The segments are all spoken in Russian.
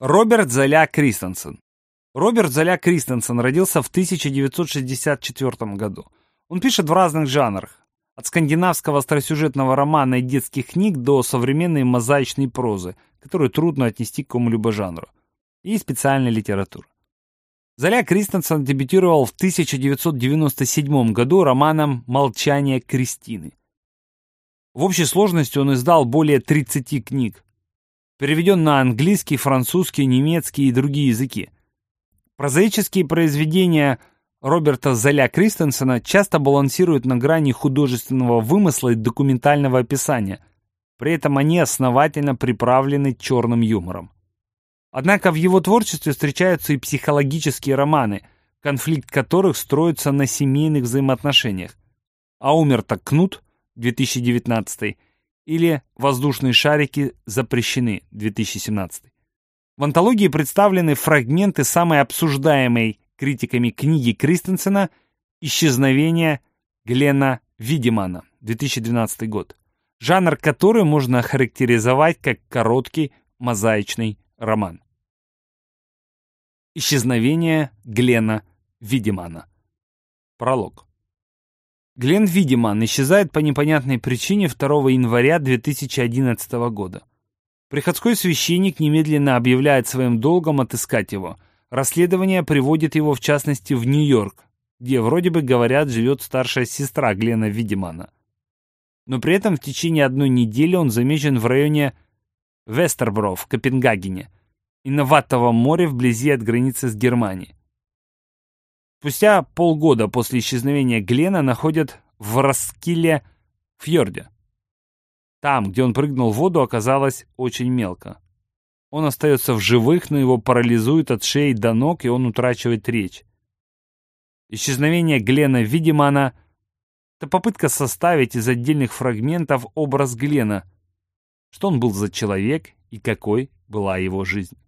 Роберт Золя Кристенсен. Роберт Золя Кристенсен родился в 1964 году. Он пишет в разных жанрах. От скандинавского остросюжетного романа и детских книг до современной мозаичной прозы, которую трудно отнести к кому-либо жанру. И специальной литературы. Золя Кристенсен дебютировал в 1997 году романом «Молчание Кристины». В общей сложности он издал более 30 книг, переведен на английский, французский, немецкий и другие языки. Прозаические произведения Роберта Золя Кристенсена часто балансируют на грани художественного вымысла и документального описания, при этом они основательно приправлены черным юмором. Однако в его творчестве встречаются и психологические романы, конфликт которых строится на семейных взаимоотношениях. А умер-то Кнут, 2019 или «Воздушные шарики запрещены» 2017. В антологии представлены фрагменты самой обсуждаемой критиками книги Кристенсена «Исчезновение Глена Видимана» 2012 год, жанр который можно охарактеризовать как короткий мозаичный роман. Исчезновение Глена Видимана. Пролог. Глен Видиман исчезает по непонятной причине 2 января 2011 года. Приходской священник немедленно объявляет своим долгом отыскать его. Расследование приводит его, в частности, в Нью-Йорк, где, вроде бы говорят, живет старшая сестра Глена Видимана. Но при этом в течение одной недели он замечен в районе Вестербро в Копенгагене и на Ваттовом море вблизи от границы с Германией. Спустя полгода после исчезновения Глена находят в Раскиле фьорде. Там, где он прыгнул в воду, оказалось очень мелко. Он остается в живых, но его парализует от шеи до ног, и он утрачивает речь. Исчезновение Глена Видимана — это попытка составить из отдельных фрагментов образ Глена, что он был за человек и какой была его жизнь.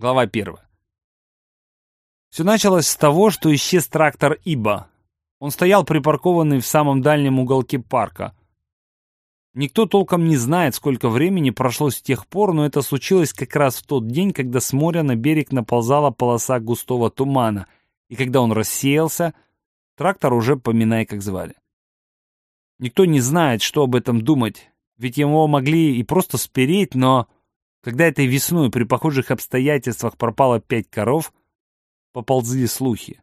Глава первая. Все началось с того, что исчез трактор Иба. Он стоял припаркованный в самом дальнем уголке парка. Никто толком не знает, сколько времени прошло с тех пор, но это случилось как раз в тот день, когда с моря на берег наползала полоса густого тумана, и когда он рассеялся, трактор уже поминай, как звали. Никто не знает, что об этом думать, ведь его могли и просто спереть, но когда этой весной при похожих обстоятельствах пропало пять коров, поползли слухи.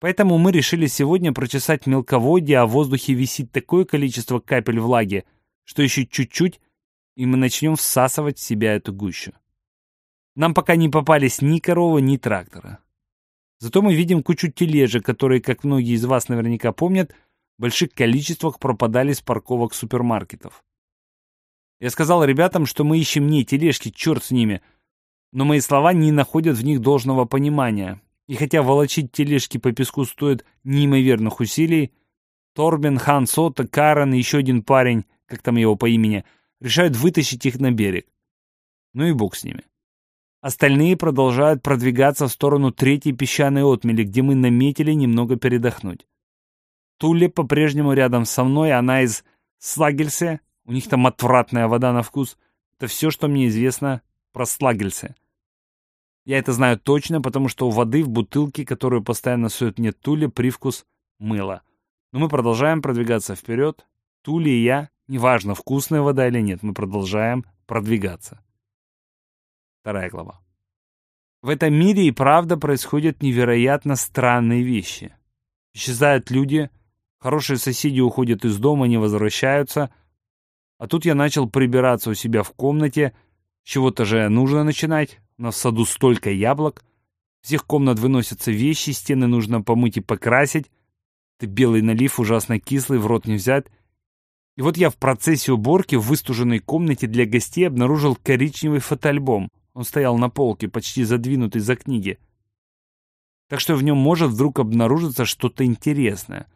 Поэтому мы решили сегодня прочесать мелководье, а в воздухе висит такое количество капель влаги, что еще чуть-чуть, и мы начнем всасывать в себя эту гущу. Нам пока не попались ни коровы, ни трактора. Зато мы видим кучу тележек, которые, как многие из вас наверняка помнят, в больших количествах пропадали с парковок супермаркетов. Я сказал ребятам, что мы ищем не тележки, черт с ними — но мои слова не находят в них должного понимания. И хотя волочить тележки по песку стоит неимоверных усилий, Торбин, Хан Сота, Карен и еще один парень, как там его по имени, решают вытащить их на берег. Ну и бог с ними. Остальные продолжают продвигаться в сторону третьей песчаной отмели, где мы наметили немного передохнуть. Тулли по-прежнему рядом со мной, она из Слагельсе, у них там отвратная вода на вкус. Это все, что мне известно про Слагельсе. Я это знаю точно, потому что у воды в бутылке, которую постоянно сует мне Тули, привкус мыла. Но мы продолжаем продвигаться вперед. Тули и я, неважно, вкусная вода или нет, мы продолжаем продвигаться. Вторая глава. В этом мире и правда происходят невероятно странные вещи. Исчезают люди, хорошие соседи уходят из дома, не возвращаются. А тут я начал прибираться у себя в комнате. Чего-то же нужно начинать. У нас в саду столько яблок. Всех комнат выносятся вещи, стены нужно помыть и покрасить. Ты белый налив ужасно кислый, в рот не взять. И вот я в процессе уборки в выстуженной комнате для гостей обнаружил коричневый фотоальбом. Он стоял на полке, почти задвинутый за книги. Так что в нем может вдруг обнаружиться что-то интересное.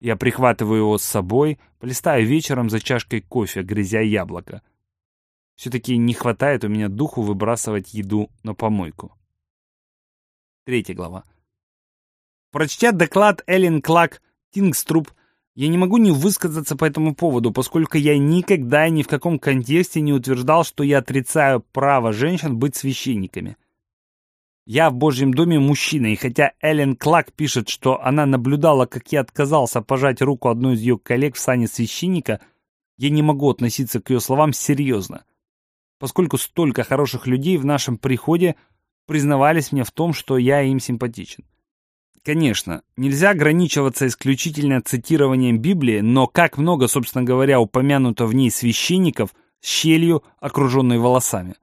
Я прихватываю его с собой, полистаю вечером за чашкой кофе, грязя яблоко. Все-таки не хватает у меня духу выбрасывать еду на помойку. Третья глава. Прочтя доклад Эллен Клак Тингструп Я не могу не высказаться по этому поводу, поскольку я никогда и ни в каком контексте не утверждал, что я отрицаю право женщин быть священниками. Я в Божьем доме мужчина, и хотя Эллен Клак пишет, что она наблюдала, как я отказался пожать руку одной из ее коллег в сане священника, я не могу относиться к ее словам серьезно, поскольку столько хороших людей в нашем приходе признавались мне в том, что я им симпатичен. Конечно, нельзя ограничиваться исключительно цитированием Библии, но как много, собственно говоря, упомянуто в ней священников с щелью, окруженной волосами.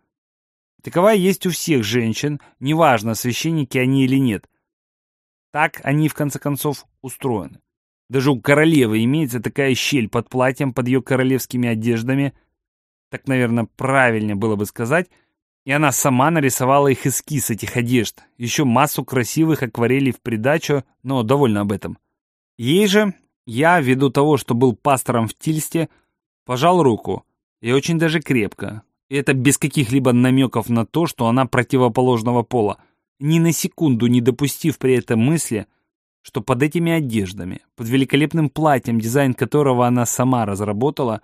Такова есть у всех женщин, неважно, священники они или нет. Так они, в конце концов, устроены. Даже у королевы имеется такая щель под платьем, под ее королевскими одеждами. Так, наверное, правильнее было бы сказать – и она сама нарисовала их эскиз этих одежд, еще массу красивых акварелей в придачу, но довольна об этом. Ей же я, ввиду того, что был пастором в Тильсте, пожал руку, и очень даже крепко. И это без каких-либо намеков на то, что она противоположного пола, ни на секунду не допустив при этом мысли, что под этими одеждами, под великолепным платьем, дизайн которого она сама разработала,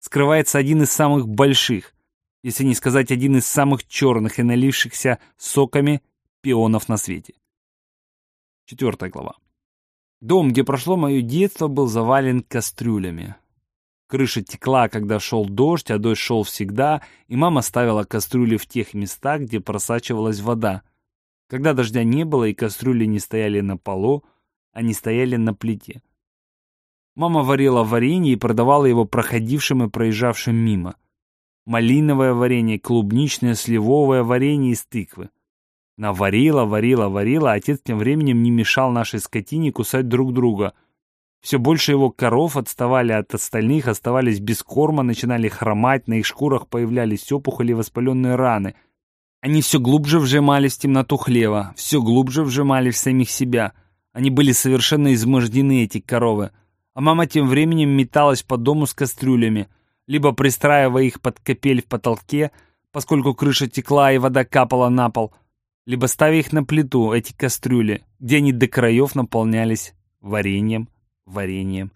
скрывается один из самых больших, если не сказать один из самых черных и налившихся соками пионов на свете. Четвертая глава. Дом, где прошло мое детство, был завален кастрюлями. Крыша текла, когда шел дождь, а дождь шел всегда, и мама ставила кастрюли в тех местах, где просачивалась вода. Когда дождя не было и кастрюли не стояли на полу, они стояли на плите. Мама варила варенье и продавала его проходившим и проезжавшим мимо малиновое варенье, клубничное, сливовое варенье из тыквы. Наварила, варила, варила, а отец тем временем не мешал нашей скотине кусать друг друга. Все больше его коров отставали от остальных, оставались без корма, начинали хромать, на их шкурах появлялись опухоли и воспаленные раны. Они все глубже вжимались в темноту хлева, все глубже вжимались в самих себя. Они были совершенно измождены, эти коровы. А мама тем временем металась по дому с кастрюлями — либо пристраивая их под капель в потолке, поскольку крыша текла и вода капала на пол, либо ставя их на плиту, эти кастрюли, где они до краев наполнялись вареньем, вареньем,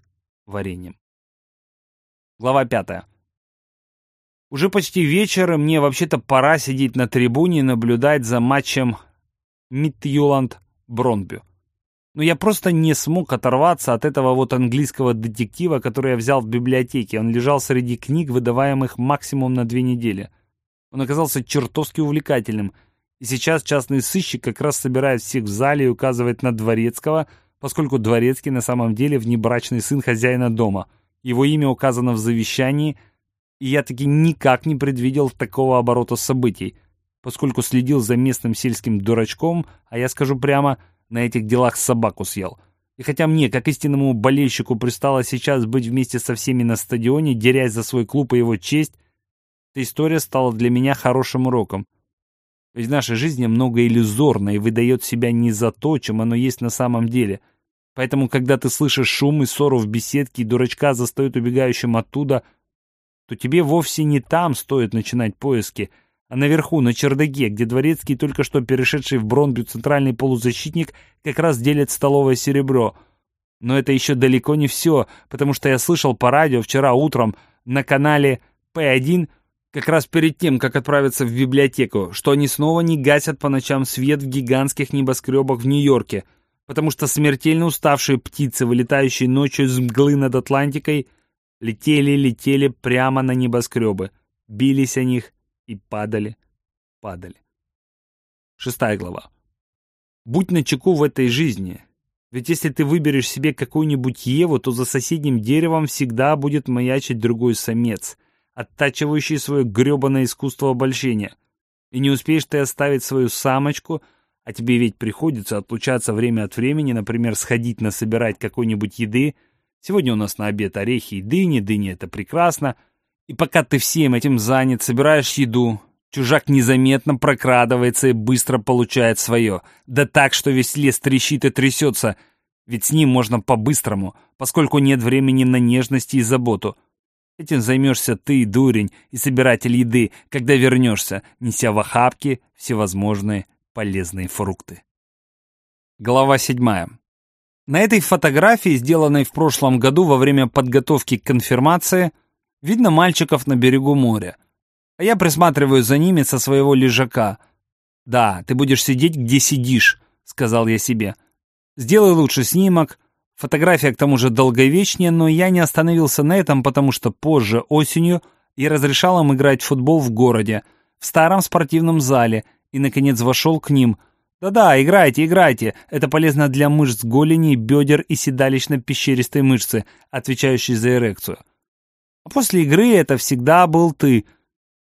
вареньем. Глава пятая. Уже почти вечер, и мне вообще-то пора сидеть на трибуне и наблюдать за матчем Митюланд-Бронбю. Но я просто не смог оторваться от этого вот английского детектива, который я взял в библиотеке. Он лежал среди книг, выдаваемых максимум на две недели. Он оказался чертовски увлекательным. И сейчас частный сыщик как раз собирает всех в зале и указывает на Дворецкого, поскольку Дворецкий на самом деле внебрачный сын хозяина дома. Его имя указано в завещании, и я таки никак не предвидел такого оборота событий, поскольку следил за местным сельским дурачком, а я скажу прямо – на этих делах собаку съел. И хотя мне, как истинному болельщику, пристало сейчас быть вместе со всеми на стадионе, дерясь за свой клуб и его честь, эта история стала для меня хорошим уроком. Ведь в нашей жизни много иллюзорно и выдает себя не за то, чем оно есть на самом деле. Поэтому, когда ты слышишь шум и ссору в беседке, и дурачка застают убегающим оттуда, то тебе вовсе не там стоит начинать поиски — а наверху, на чердаке, где дворецкий, только что перешедший в Бронбю центральный полузащитник, как раз делит столовое серебро. Но это еще далеко не все, потому что я слышал по радио вчера утром на канале П1, как раз перед тем, как отправиться в библиотеку, что они снова не гасят по ночам свет в гигантских небоскребах в Нью-Йорке, потому что смертельно уставшие птицы, вылетающие ночью из мглы над Атлантикой, летели-летели прямо на небоскребы, бились о них, и падали, падали. Шестая глава. Будь начеку в этой жизни. Ведь если ты выберешь себе какую-нибудь Еву, то за соседним деревом всегда будет маячить другой самец, оттачивающий свое гребаное искусство обольщения. И не успеешь ты оставить свою самочку, а тебе ведь приходится отлучаться время от времени, например, сходить насобирать какой-нибудь еды. Сегодня у нас на обед орехи и дыни, дыни — это прекрасно — и пока ты всем этим занят, собираешь еду, чужак незаметно прокрадывается и быстро получает свое. Да так, что весь лес трещит и трясется. Ведь с ним можно по-быстрому, поскольку нет времени на нежности и заботу. Этим займешься ты, дурень, и собиратель еды, когда вернешься, неся в охапке всевозможные полезные фрукты. Глава седьмая. На этой фотографии, сделанной в прошлом году во время подготовки к конфирмации, видно мальчиков на берегу моря. А я присматриваю за ними со своего лежака. «Да, ты будешь сидеть, где сидишь», — сказал я себе. «Сделай лучше снимок. Фотография к тому же долговечнее, но я не остановился на этом, потому что позже, осенью, я разрешал им играть в футбол в городе, в старом спортивном зале, и, наконец, вошел к ним — да-да, играйте, играйте. Это полезно для мышц голени, бедер и седалищно-пещеристой мышцы, отвечающей за эрекцию. А после игры это всегда был ты.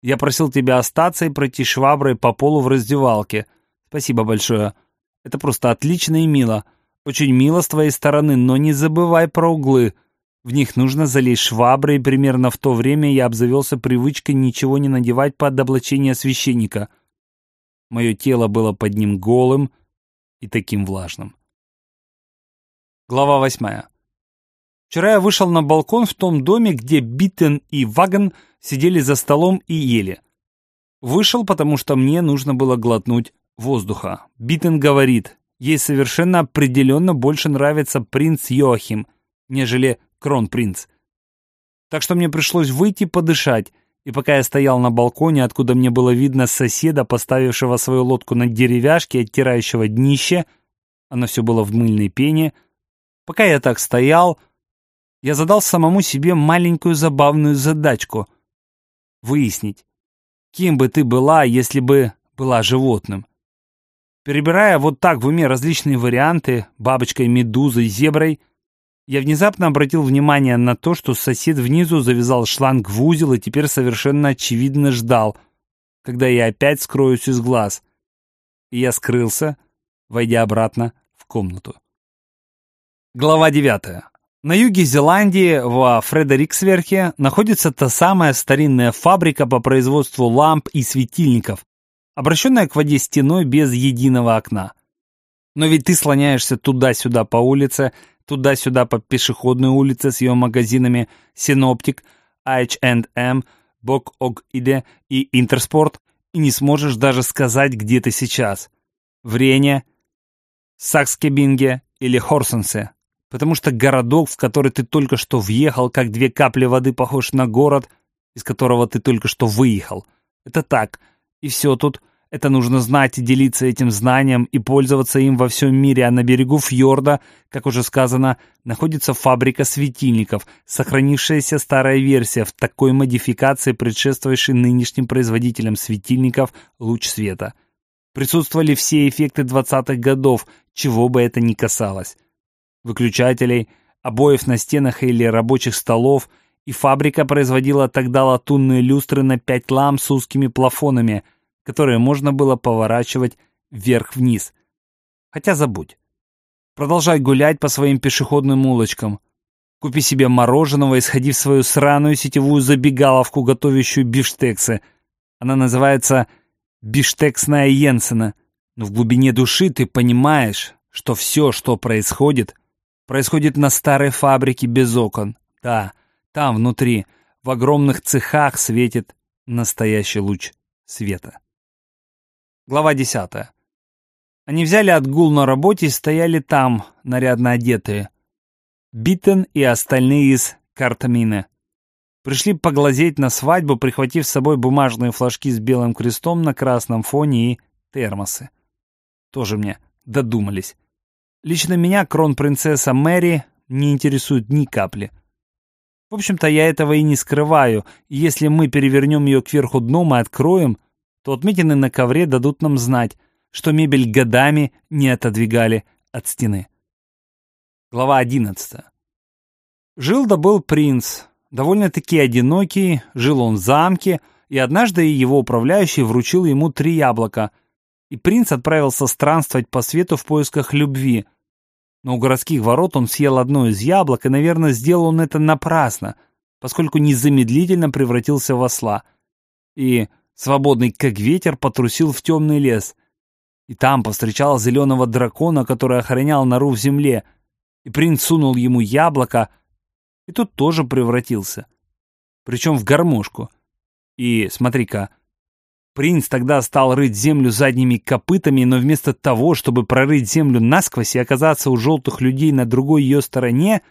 Я просил тебя остаться и пройти шваброй по полу в раздевалке. Спасибо большое. Это просто отлично и мило. Очень мило с твоей стороны, но не забывай про углы. В них нужно залезть шваброй, примерно в то время я обзавелся привычкой ничего не надевать под облачение священника — Мое тело было под ним голым и таким влажным. Глава восьмая. Вчера я вышел на балкон в том доме, где Биттен и Вагон сидели за столом и ели. Вышел, потому что мне нужно было глотнуть воздуха. Биттен говорит, ей совершенно определенно больше нравится принц Йоахим, нежели кронпринц. Так что мне пришлось выйти подышать, и пока я стоял на балконе, откуда мне было видно соседа, поставившего свою лодку на деревяшке, оттирающего днище, оно все было в мыльной пене, пока я так стоял, я задал самому себе маленькую забавную задачку — выяснить, кем бы ты была, если бы была животным. Перебирая вот так в уме различные варианты — бабочкой, медузой, зеброй — я внезапно обратил внимание на то, что сосед внизу завязал шланг в узел и теперь совершенно очевидно ждал, когда я опять скроюсь из глаз. И я скрылся, войдя обратно в комнату. Глава девятая. На юге Зеландии, во Фредериксверхе, находится та самая старинная фабрика по производству ламп и светильников, обращенная к воде стеной без единого окна. Но ведь ты слоняешься туда-сюда по улице, туда-сюда по пешеходной улице с ее магазинами «Синоптик», H&M, Бок Ог Иде и Интерспорт и не сможешь даже сказать, где ты сейчас. В Рене, Сакскебинге или Хорсенсе. Потому что городок, в который ты только что въехал, как две капли воды похож на город, из которого ты только что выехал. Это так. И все тут это нужно знать и делиться этим знанием и пользоваться им во всем мире, а на берегу фьорда, как уже сказано, находится фабрика светильников, сохранившаяся старая версия в такой модификации, предшествовавшей нынешним производителям светильников «Луч света». Присутствовали все эффекты 20-х годов, чего бы это ни касалось. Выключателей, обоев на стенах или рабочих столов, и фабрика производила тогда латунные люстры на пять ламп с узкими плафонами – которые можно было поворачивать вверх-вниз. Хотя забудь. Продолжай гулять по своим пешеходным улочкам. Купи себе мороженого и сходи в свою сраную сетевую забегаловку, готовящую биштексы. Она называется «Биштексная Йенсена». Но в глубине души ты понимаешь, что все, что происходит, происходит на старой фабрике без окон. Да, там внутри, в огромных цехах светит настоящий луч света. Глава 10. Они взяли отгул на работе и стояли там, нарядно одетые. Биттен и остальные из Картамины. Пришли поглазеть на свадьбу, прихватив с собой бумажные флажки с белым крестом на красном фоне и термосы. Тоже мне додумались. Лично меня кронпринцесса Мэри не интересует ни капли. В общем-то, я этого и не скрываю, и если мы перевернем ее кверху дном и откроем, то отметины на ковре дадут нам знать, что мебель годами не отодвигали от стены. Глава 11. Жил да был принц, довольно-таки одинокий, жил он в замке, и однажды его управляющий вручил ему три яблока, и принц отправился странствовать по свету в поисках любви. Но у городских ворот он съел одно из яблок, и, наверное, сделал он это напрасно, поскольку незамедлительно превратился в осла. И свободный как ветер, потрусил в темный лес. И там повстречал зеленого дракона, который охранял нору в земле. И принц сунул ему яблоко, и тот тоже превратился. Причем в гармошку. И, смотри-ка, Принц тогда стал рыть землю задними копытами, но вместо того, чтобы прорыть землю насквозь и оказаться у желтых людей на другой ее стороне,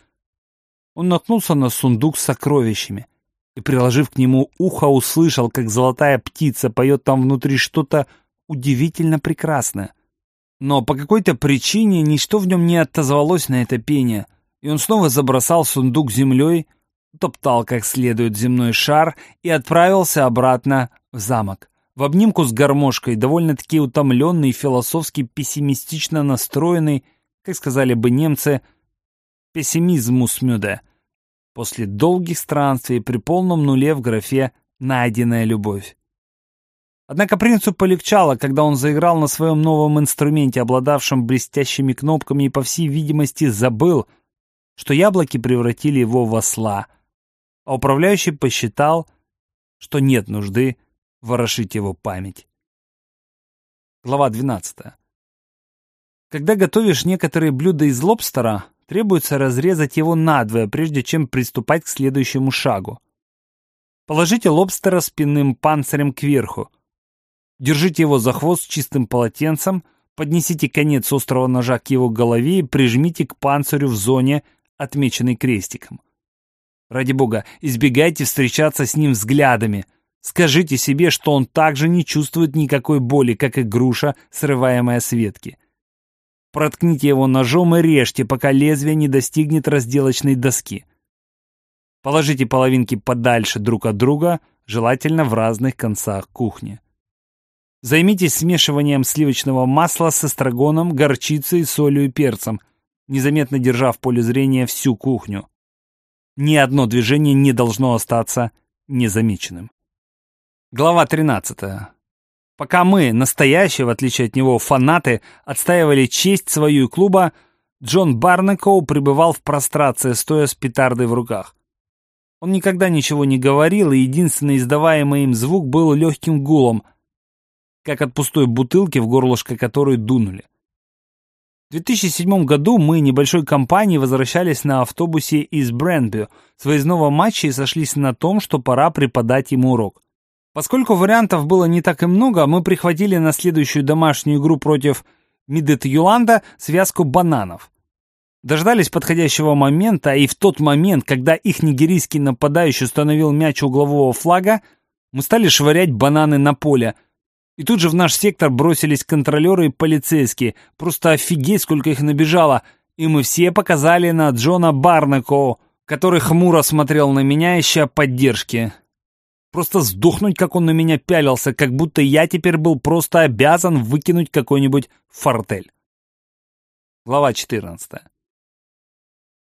он наткнулся на сундук с сокровищами и, приложив к нему ухо, услышал, как золотая птица поет там внутри что-то удивительно прекрасное. Но по какой-то причине ничто в нем не отозвалось на это пение, и он снова забросал сундук землей, топтал как следует земной шар и отправился обратно в замок. В обнимку с гармошкой, довольно-таки утомленный, философски пессимистично настроенный, как сказали бы немцы, пессимизмусмюде, после долгих странствий при полном нуле в графе «найденная любовь». Однако принцу полегчало, когда он заиграл на своем новом инструменте, обладавшем блестящими кнопками, и, по всей видимости, забыл, что яблоки превратили его в осла, а управляющий посчитал, что нет нужды ворошить его память. Глава 12. Когда готовишь некоторые блюда из лобстера, требуется разрезать его надвое, прежде чем приступать к следующему шагу. Положите лобстера спинным панцирем кверху. Держите его за хвост чистым полотенцем, поднесите конец острого ножа к его голове и прижмите к панцирю в зоне, отмеченной крестиком. Ради бога, избегайте встречаться с ним взглядами. Скажите себе, что он также не чувствует никакой боли, как и груша, срываемая с ветки. Проткните его ножом и режьте, пока лезвие не достигнет разделочной доски. Положите половинки подальше друг от друга, желательно в разных концах кухни. Займитесь смешиванием сливочного масла с эстрагоном, горчицей, солью и перцем, незаметно держа в поле зрения всю кухню. Ни одно движение не должно остаться незамеченным. Глава 13. Пока мы, настоящие, в отличие от него, фанаты, отстаивали честь свою и клуба, Джон Барнекоу пребывал в прострации, стоя с петардой в руках. Он никогда ничего не говорил, и единственный издаваемый им звук был легким гулом, как от пустой бутылки, в горлышко которой дунули. В 2007 году мы небольшой компанией возвращались на автобусе из Брэнби с выездного матча и сошлись на том, что пора преподать ему урок. Поскольку вариантов было не так и много, мы прихватили на следующую домашнюю игру против Мидет Юланда связку бананов. Дождались подходящего момента, и в тот момент, когда их нигерийский нападающий установил мяч углового флага, мы стали швырять бананы на поле – и тут же в наш сектор бросились контролеры и полицейские. Просто офигеть, сколько их набежало. И мы все показали на Джона Барнако, который хмуро смотрел на меня, ища поддержки. Просто сдохнуть, как он на меня пялился, как будто я теперь был просто обязан выкинуть какой-нибудь фортель. Глава 14.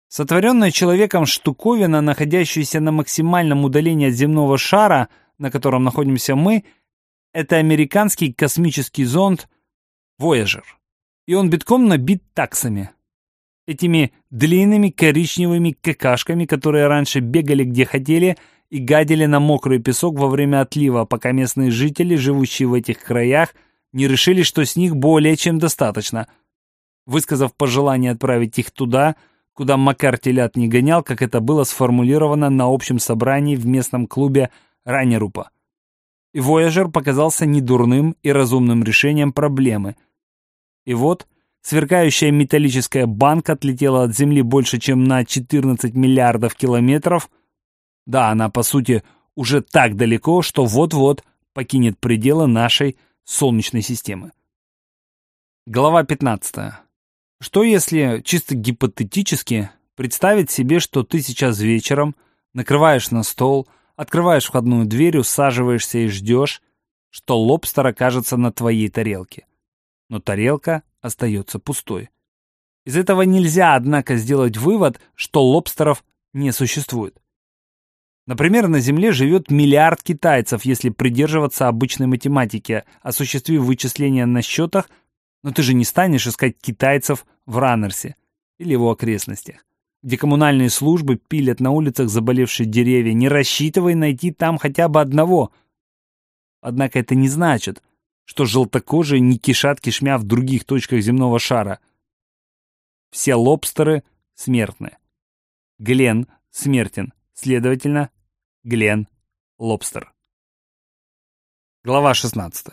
Сотворенная человеком штуковина, находящаяся на максимальном удалении от земного шара, на котором находимся мы, — это американский космический зонд Voyager. И он битком набит таксами. Этими длинными коричневыми какашками, которые раньше бегали где хотели и гадили на мокрый песок во время отлива, пока местные жители, живущие в этих краях, не решили, что с них более чем достаточно. Высказав пожелание отправить их туда, куда Макар телят не гонял, как это было сформулировано на общем собрании в местном клубе Раннерупа и Voyager показался недурным и разумным решением проблемы. И вот, сверкающая металлическая банка отлетела от Земли больше, чем на 14 миллиардов километров. Да, она, по сути, уже так далеко, что вот-вот покинет пределы нашей Солнечной системы. Глава 15. Что если, чисто гипотетически, представить себе, что ты сейчас вечером накрываешь на стол – Открываешь входную дверь, усаживаешься и ждешь, что лобстер окажется на твоей тарелке. Но тарелка остается пустой. Из этого нельзя, однако, сделать вывод, что лобстеров не существует. Например, на Земле живет миллиард китайцев, если придерживаться обычной математики, осуществив вычисления на счетах, но ты же не станешь искать китайцев в Раннерсе или его окрестностях где коммунальные службы пилят на улицах заболевшие деревья, не рассчитывай найти там хотя бы одного. Однако это не значит, что желтокожие не кишат кишмя в других точках земного шара. Все лобстеры смертны. Глен смертен, следовательно, Глен лобстер. Глава 16.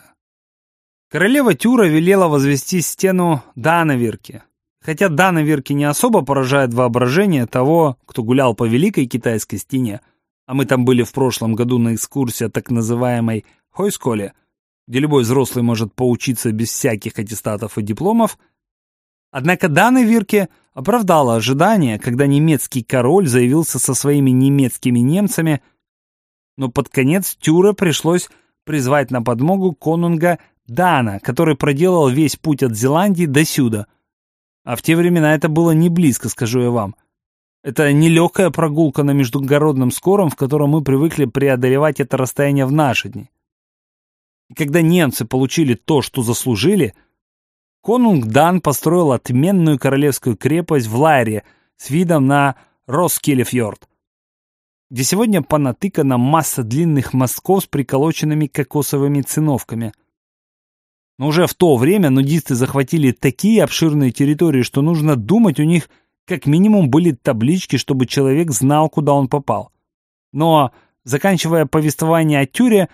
Королева Тюра велела возвести стену Данаверки. Хотя Данаверки не особо поражает воображение того, кто гулял по Великой Китайской стене, а мы там были в прошлом году на экскурсии так называемой Хойсколе, где любой взрослый может поучиться без всяких аттестатов и дипломов, однако Данаверки оправдала ожидания, когда немецкий король заявился со своими немецкими немцами, но под конец Тюра пришлось призвать на подмогу конунга Дана, который проделал весь путь от Зеландии до сюда. А в те времена это было не близко, скажу я вам. Это не легкая прогулка на междугородном скором, в котором мы привыкли преодолевать это расстояние в наши дни. И когда немцы получили то, что заслужили, конунг Дан построил отменную королевскую крепость в Лайре с видом на Роскелефьорд, где сегодня понатыкана масса длинных мостков с приколоченными кокосовыми циновками. Но уже в то время нудисты захватили такие обширные территории, что нужно думать, у них как минимум были таблички, чтобы человек знал, куда он попал. Но, заканчивая повествование о Тюре,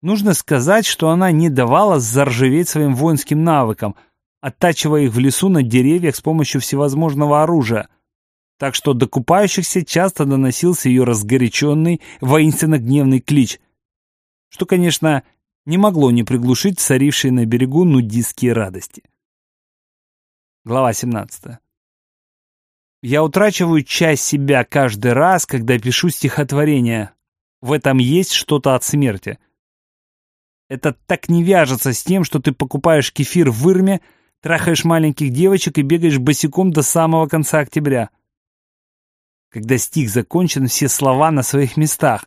нужно сказать, что она не давала заржаветь своим воинским навыкам, оттачивая их в лесу на деревьях с помощью всевозможного оружия – так что до купающихся часто доносился ее разгоряченный, воинственно-гневный клич, что, конечно, не могло не приглушить царившие на берегу нудистские радости. Глава 17. Я утрачиваю часть себя каждый раз, когда пишу стихотворение. В этом есть что-то от смерти. Это так не вяжется с тем, что ты покупаешь кефир в Ирме, трахаешь маленьких девочек и бегаешь босиком до самого конца октября. Когда стих закончен, все слова на своих местах,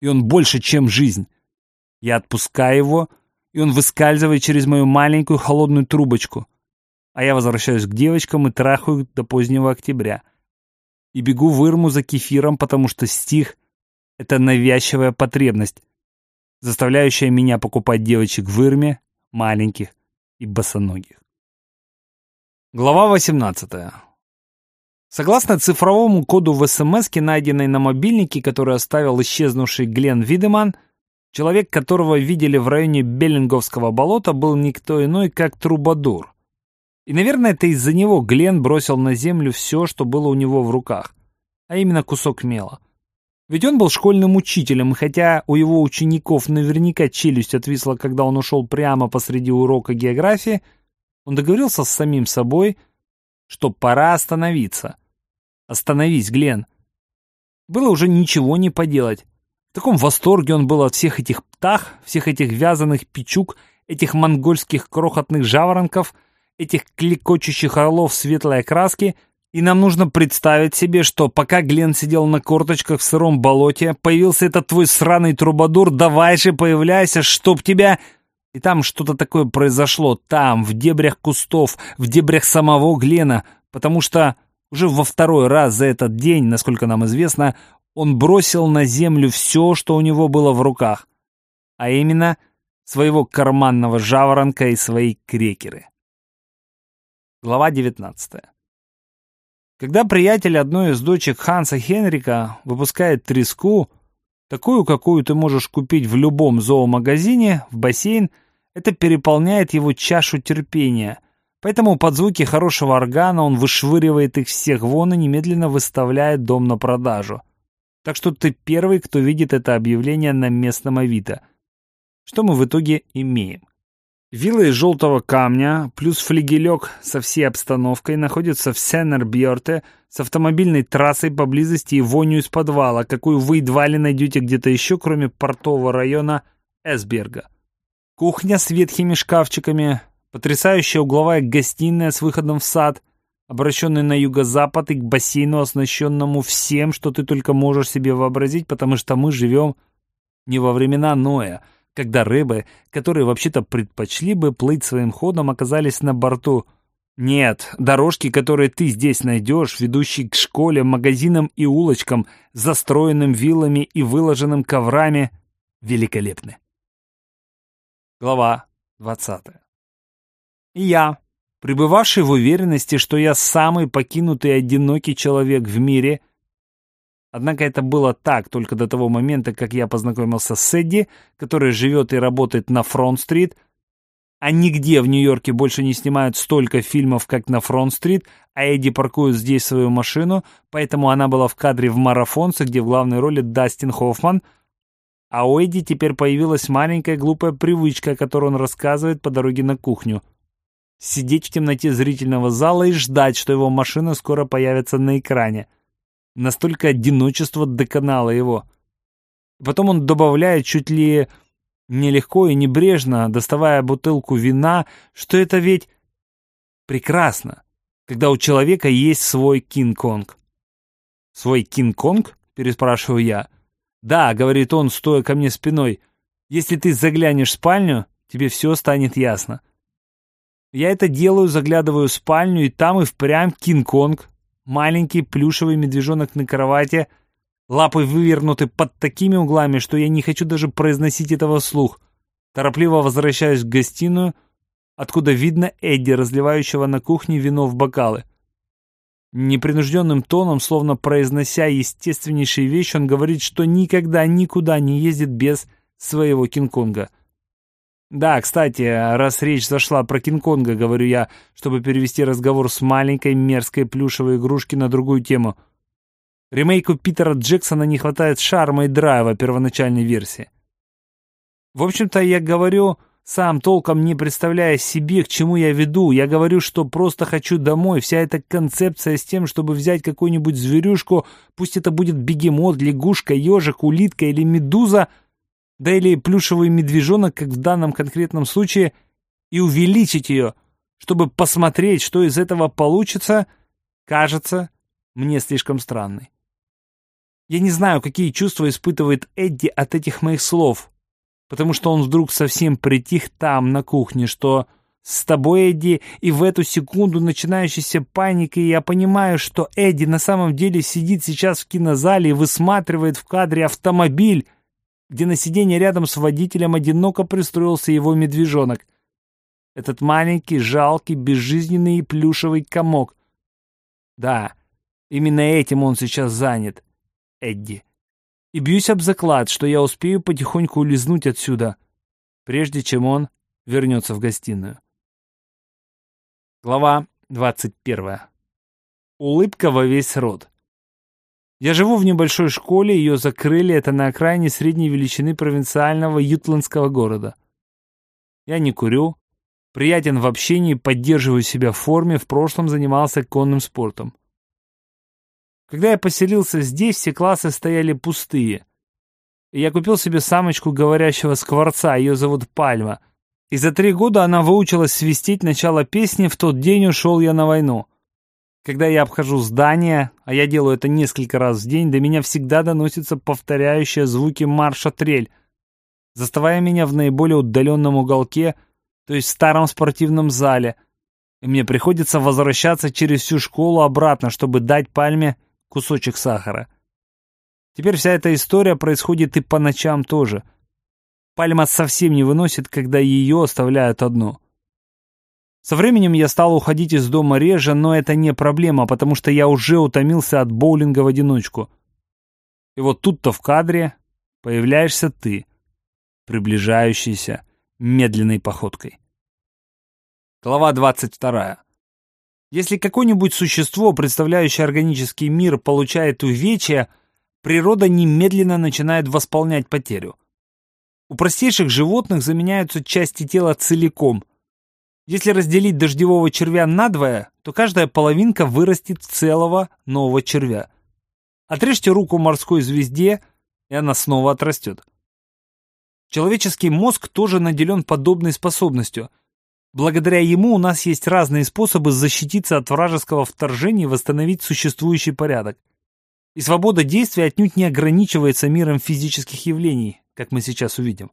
и он больше, чем жизнь. Я отпускаю его, и он выскальзывает через мою маленькую холодную трубочку, а я возвращаюсь к девочкам и трахаю до позднего октября. И бегу в Ирму за кефиром, потому что стих — это навязчивая потребность, заставляющая меня покупать девочек в Ирме, маленьких и босоногих. Глава 18. Согласно цифровому коду в СМС, найденной на мобильнике, который оставил исчезнувший Глен Видеман, человек, которого видели в районе Беллинговского болота, был никто иной, как Трубадур. И, наверное, это из-за него Глен бросил на землю все, что было у него в руках, а именно кусок мела. Ведь он был школьным учителем, и хотя у его учеников наверняка челюсть отвисла, когда он ушел прямо посреди урока географии, он договорился с самим собой – что пора остановиться. Остановись, Глен. Было уже ничего не поделать. В таком восторге он был от всех этих птах, всех этих вязаных печук, этих монгольских крохотных жаворонков, этих клекочущих орлов светлой окраски, и нам нужно представить себе, что пока Глен сидел на корточках в сыром болоте, появился этот твой сраный трубадур, давай же появляйся, чтоб тебя... И там что-то такое произошло, там, в дебрях кустов, в дебрях самого Глена, потому что уже во второй раз за этот день, насколько нам известно, он бросил на землю все, что у него было в руках, а именно своего карманного жаворонка и свои крекеры. Глава 19. Когда приятель одной из дочек Ханса Хенрика выпускает треску, такую, какую ты можешь купить в любом зоомагазине, в бассейн, это переполняет его чашу терпения. Поэтому под звуки хорошего органа он вышвыривает их всех вон и немедленно выставляет дом на продажу. Так что ты первый, кто видит это объявление на местном Авито. Что мы в итоге имеем? Вилла из желтого камня плюс флигелек со всей обстановкой находится в Сеннербьорте с автомобильной трассой поблизости и вонью из подвала, какую вы едва ли найдете где-то еще, кроме портового района Эсберга. Кухня с ветхими шкафчиками, потрясающая угловая гостиная с выходом в сад, обращенный на юго-запад и к бассейну, оснащенному всем, что ты только можешь себе вообразить, потому что мы живем не во времена Ноя — когда рыбы, которые вообще-то предпочли бы плыть своим ходом, оказались на борту. Нет, дорожки, которые ты здесь найдешь, ведущие к школе, магазинам и улочкам, застроенным виллами и выложенным коврами, великолепны. Глава 20. И я, пребывавший в уверенности, что я самый покинутый одинокий человек в мире, Однако это было так только до того момента, как я познакомился с Эдди, который живет и работает на Фронт-стрит, а нигде в Нью-Йорке больше не снимают столько фильмов, как на Фронт-стрит, а Эдди паркует здесь свою машину, поэтому она была в кадре в «Марафонце», где в главной роли Дастин Хоффман, а у Эдди теперь появилась маленькая глупая привычка, о которой он рассказывает по дороге на кухню. Сидеть в темноте зрительного зала и ждать, что его машина скоро появится на экране. Настолько одиночество доконало его. Потом он добавляет чуть ли нелегко и небрежно, доставая бутылку вина, что это ведь прекрасно, когда у человека есть свой Кинг-Конг. «Свой Кинг-Конг?» — переспрашиваю я. «Да», — говорит он, стоя ко мне спиной, — «если ты заглянешь в спальню, тебе все станет ясно». Я это делаю, заглядываю в спальню, и там и впрямь Кинг-Конг, маленький плюшевый медвежонок на кровати — Лапы вывернуты под такими углами, что я не хочу даже произносить этого вслух. Торопливо возвращаюсь в гостиную, откуда видно Эдди, разливающего на кухне вино в бокалы. Непринужденным тоном, словно произнося естественнейшие вещи, он говорит, что никогда никуда не ездит без своего Кинг-Конга. Да, кстати, раз речь зашла про Кинг-Конга, говорю я, чтобы перевести разговор с маленькой мерзкой плюшевой игрушки на другую тему — Ремейку Питера Джексона не хватает шарма и драйва первоначальной версии. В общем-то, я говорю, сам толком не представляя себе, к чему я веду. Я говорю, что просто хочу домой. Вся эта концепция с тем, чтобы взять какую-нибудь зверюшку, пусть это будет бегемот, лягушка, ежик, улитка или медуза, да или плюшевый медвежонок, как в данном конкретном случае, и увеличить ее, чтобы посмотреть, что из этого получится, кажется мне слишком странной. Я не знаю, какие чувства испытывает Эдди от этих моих слов, потому что он вдруг совсем притих там, на кухне, что с тобой, Эдди, и в эту секунду начинающейся паники я понимаю, что Эдди на самом деле сидит сейчас в кинозале и высматривает в кадре автомобиль, где на сиденье рядом с водителем одиноко пристроился его медвежонок. Этот маленький, жалкий, безжизненный плюшевый комок. Да, именно этим он сейчас занят. Эдди. И бьюсь об заклад, что я успею потихоньку улизнуть отсюда, прежде чем он вернется в гостиную. Глава 21. Улыбка во весь рот. Я живу в небольшой школе, ее закрыли, это на окраине средней величины провинциального ютландского города. Я не курю, приятен в общении, поддерживаю себя в форме, в прошлом занимался конным спортом. Когда я поселился здесь, все классы стояли пустые. Я купил себе самочку говорящего скворца, ее зовут Пальма. И за три года она выучилась свистеть начало песни «В тот день ушел я на войну». Когда я обхожу здание, а я делаю это несколько раз в день, до меня всегда доносятся повторяющие звуки марша трель, заставая меня в наиболее удаленном уголке, то есть в старом спортивном зале, и мне приходится возвращаться через всю школу обратно, чтобы дать Пальме кусочек сахара. Теперь вся эта история происходит и по ночам тоже. Пальма совсем не выносит, когда ее оставляют одну. Со временем я стал уходить из дома реже, но это не проблема, потому что я уже утомился от боулинга в одиночку. И вот тут-то в кадре появляешься ты, приближающийся медленной походкой. Глава двадцать вторая. Если какое-нибудь существо, представляющее органический мир, получает увечья, природа немедленно начинает восполнять потерю. У простейших животных заменяются части тела целиком. Если разделить дождевого червя надвое, то каждая половинка вырастет целого нового червя. Отрежьте руку морской звезде, и она снова отрастет. Человеческий мозг тоже наделен подобной способностью – Благодаря ему у нас есть разные способы защититься от вражеского вторжения и восстановить существующий порядок. И свобода действия отнюдь не ограничивается миром физических явлений, как мы сейчас увидим.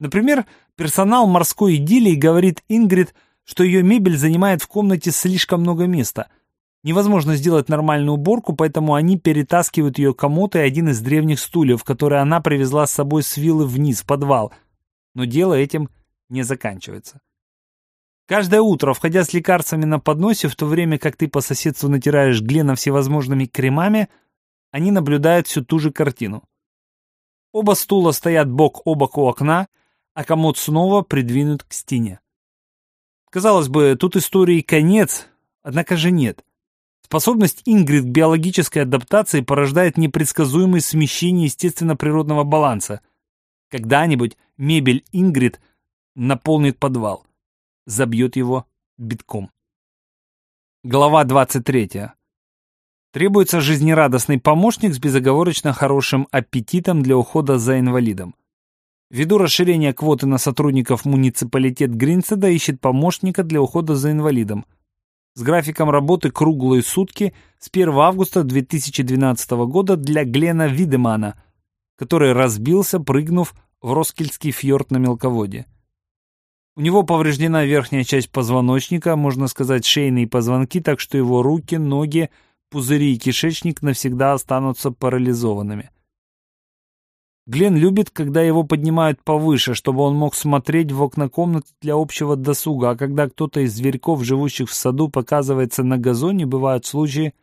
Например, персонал морской идиллии говорит Ингрид, что ее мебель занимает в комнате слишком много места. Невозможно сделать нормальную уборку, поэтому они перетаскивают ее комод и один из древних стульев, который она привезла с собой с виллы вниз, в подвал. Но дело этим не заканчивается. Каждое утро, входя с лекарствами на подносе, в то время как ты по соседству натираешь Глена всевозможными кремами, они наблюдают всю ту же картину. Оба стула стоят бок о бок у окна, а комод снова придвинут к стене. Казалось бы, тут истории конец, однако же нет. Способность Ингрид к биологической адаптации порождает непредсказуемое смещение естественно-природного баланса. Когда-нибудь мебель Ингрид наполнит подвал, забьет его битком. Глава 23. Требуется жизнерадостный помощник с безоговорочно хорошим аппетитом для ухода за инвалидом. Ввиду расширения квоты на сотрудников муниципалитет Гринседа ищет помощника для ухода за инвалидом. С графиком работы круглые сутки с 1 августа 2012 года для Глена Видемана, который разбился, прыгнув в Роскельский фьорд на мелководье. У него повреждена верхняя часть позвоночника, можно сказать, шейные позвонки, так что его руки, ноги, пузыри и кишечник навсегда останутся парализованными. Глен любит, когда его поднимают повыше, чтобы он мог смотреть в окна комнаты для общего досуга, а когда кто-то из зверьков, живущих в саду, показывается на газоне, бывают случаи,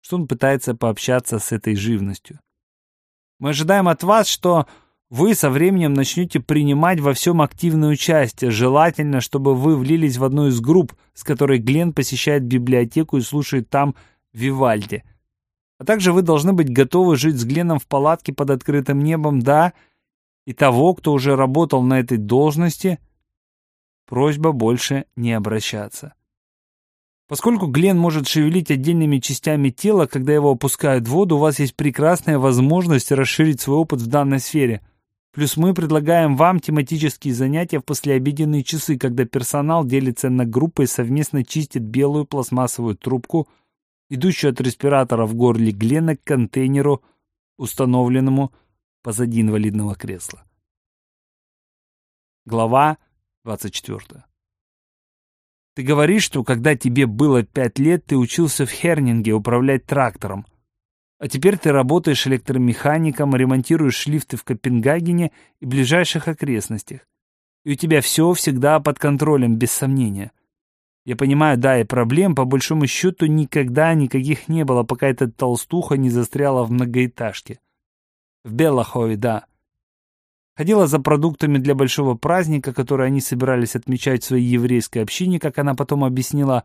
что он пытается пообщаться с этой живностью. Мы ожидаем от вас, что вы со временем начнете принимать во всем активное участие. Желательно, чтобы вы влились в одну из групп, с которой Глен посещает библиотеку и слушает там Вивальди. А также вы должны быть готовы жить с Гленом в палатке под открытым небом, да, и того, кто уже работал на этой должности, просьба больше не обращаться. Поскольку Глен может шевелить отдельными частями тела, когда его опускают в воду, у вас есть прекрасная возможность расширить свой опыт в данной сфере. Плюс мы предлагаем вам тематические занятия в послеобеденные часы, когда персонал делится на группы и совместно чистит белую пластмассовую трубку – идущую от респиратора в горле Глена к контейнеру, установленному позади инвалидного кресла. Глава 24. Ты говоришь, что когда тебе было пять лет, ты учился в Хернинге управлять трактором. А теперь ты работаешь электромехаником, ремонтируешь лифты в Копенгагене и ближайших окрестностях. И у тебя все всегда под контролем, без сомнения. Я понимаю, да, и проблем, по большому счету, никогда никаких не было, пока эта толстуха не застряла в многоэтажке. В Белахове, да. Ходила за продуктами для большого праздника, который они собирались отмечать в своей еврейской общине, как она потом объяснила,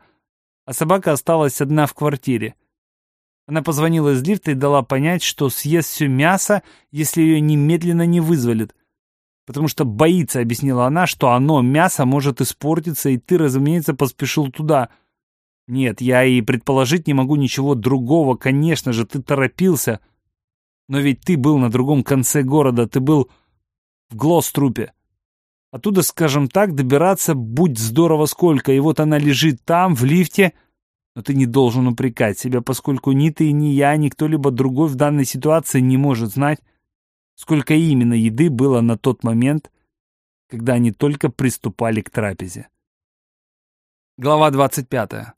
а собака осталась одна в квартире. Она позвонила из лифта и дала понять, что съест все мясо, если ее немедленно не вызволят потому что боится, объяснила она, что оно, мясо, может испортиться, и ты, разумеется, поспешил туда. Нет, я и предположить не могу ничего другого, конечно же, ты торопился. Но ведь ты был на другом конце города, ты был в Глострупе. Оттуда, скажем так, добираться будь здорово сколько, и вот она лежит там, в лифте, но ты не должен упрекать себя, поскольку ни ты, ни я, ни кто-либо другой в данной ситуации не может знать, сколько именно еды было на тот момент, когда они только приступали к трапезе. Глава 25.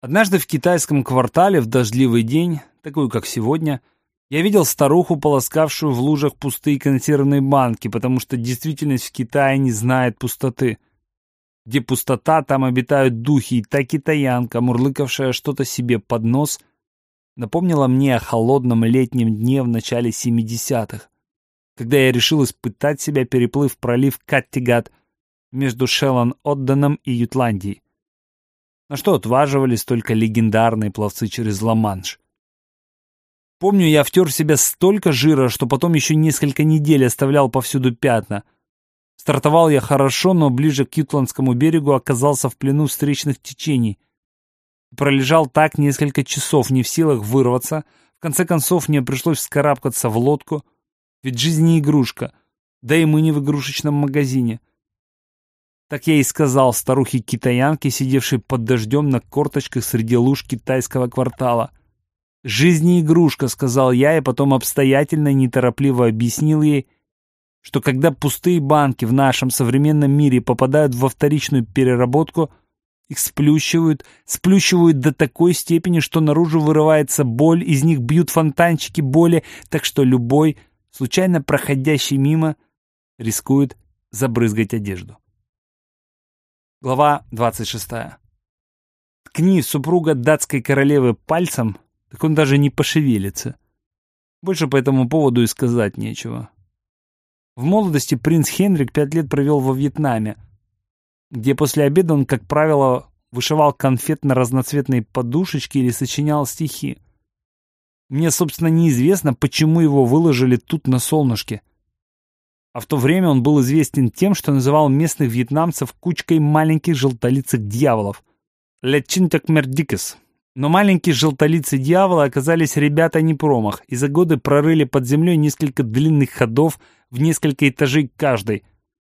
Однажды в китайском квартале в дождливый день, такой как сегодня, я видел старуху, полоскавшую в лужах пустые консервные банки, потому что действительность в Китае не знает пустоты. Где пустота, там обитают духи, и та китаянка, мурлыкавшая что-то себе под нос, напомнила мне о холодном летнем дне в начале 70-х когда я решил испытать себя, переплыв пролив Каттигат между Шеллон-Отденом и Ютландией. На что отваживались только легендарные пловцы через Ла-Манш. Помню, я втер в себя столько жира, что потом еще несколько недель оставлял повсюду пятна. Стартовал я хорошо, но ближе к Ютландскому берегу оказался в плену встречных течений. Пролежал так несколько часов, не в силах вырваться. В конце концов, мне пришлось вскарабкаться в лодку — ведь жизнь не игрушка, да и мы не в игрушечном магазине. Так я и сказал старухе-китаянке, сидевшей под дождем на корточках среди луж китайского квартала. «Жизнь не игрушка», — сказал я, и потом обстоятельно неторопливо объяснил ей, что когда пустые банки в нашем современном мире попадают во вторичную переработку, их сплющивают, сплющивают до такой степени, что наружу вырывается боль, из них бьют фонтанчики боли, так что любой случайно проходящий мимо рискует забрызгать одежду. Глава 26. Ткни супруга датской королевы пальцем, так он даже не пошевелится. Больше по этому поводу и сказать нечего. В молодости принц Хенрик пять лет провел во Вьетнаме, где после обеда он, как правило, вышивал конфетно-разноцветные подушечки или сочинял стихи. Мне, собственно, неизвестно, почему его выложили тут на солнышке. А в то время он был известен тем, что называл местных вьетнамцев кучкой маленьких желтолицых дьяволов. Лечинтек мердикес. Но маленькие желтолицы дьяволы оказались ребята не промах, и за годы прорыли под землей несколько длинных ходов в несколько этажей каждый,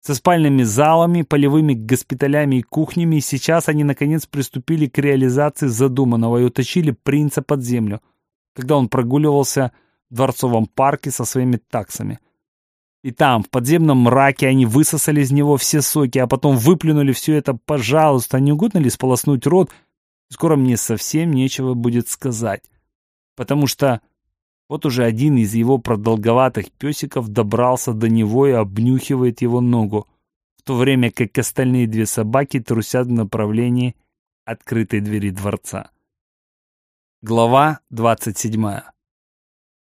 со спальными залами, полевыми госпиталями и кухнями, сейчас они наконец приступили к реализации задуманного и утащили принца под землю, когда он прогуливался в дворцовом парке со своими таксами. И там, в подземном мраке, они высосали из него все соки, а потом выплюнули все это, пожалуйста, не угодно ли сполоснуть рот? Скоро мне совсем нечего будет сказать. Потому что вот уже один из его продолговатых песиков добрался до него и обнюхивает его ногу, в то время как остальные две собаки трусят в направлении открытой двери дворца. Глава двадцать седьмая.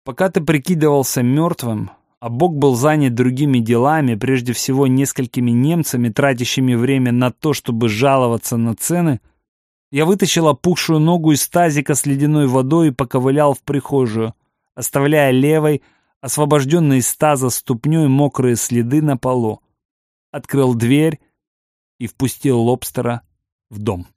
Пока ты прикидывался мертвым, а Бог был занят другими делами, прежде всего несколькими немцами, тратящими время на то, чтобы жаловаться на цены, я вытащил опухшую ногу из тазика с ледяной водой и поковылял в прихожую, оставляя левой, освобожденной из таза ступней мокрые следы на полу. Открыл дверь и впустил лобстера в дом.